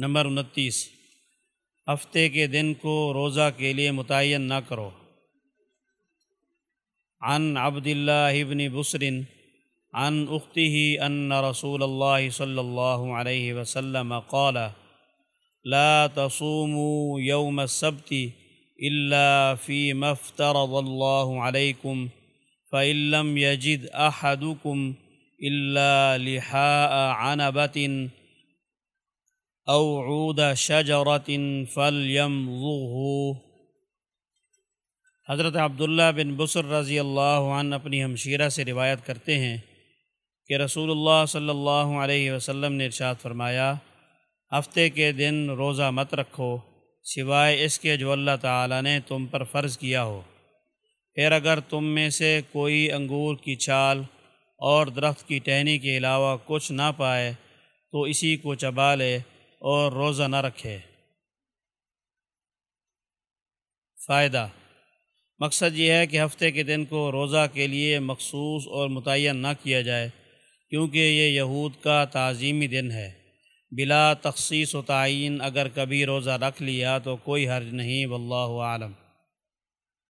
Number انتیس۔ ہفتے کے دن کو روزہ کے لیے متعین نہ کرو۔ عن عبد اللہ ابن بسر، عن اخته ان رسول اللہ صلی اللہ علیہ وسلم قال، لا تصوموا يوم السبت الا فيما افترض الله عليكم فإن لم يجد أحدكم إلا لحاء عنبة۔ او عود شجرت فلیمضغه حضرت عبداللہ بن بسر رضی اللہ عنہ اپنی ہمشیرہ سے روایت کرتے ہیں کہ رسول اللہ صلی اللہ علیہ وسلم نے ارشاد فرمایا، ہفتے کے دن روزہ مت رکھو، سوائے اس کے جو اللہ تعالیٰ نے تم پر فرض کیا ہو۔ پھر اگر تم میں سے کوئی انگور کی چھال اور درخت کی ٹہنی کے علاوہ کچھ نہ پائے، تو اسی کو چبا لے۔ اور روزہ نہ رکھے۔ فائدہ مقصد یہ ہے کہ ہفتے کے دن کو روزہ کے لیے مخصوص اور متعین نہ کیا جائے، کیونکہ یہ یہود کا تعظیمی دن ہے۔ بلا تخصیص و تعین اگر کبھی روزہ رکھ لیا تو کوئی حرج نہیں، واللہ عالم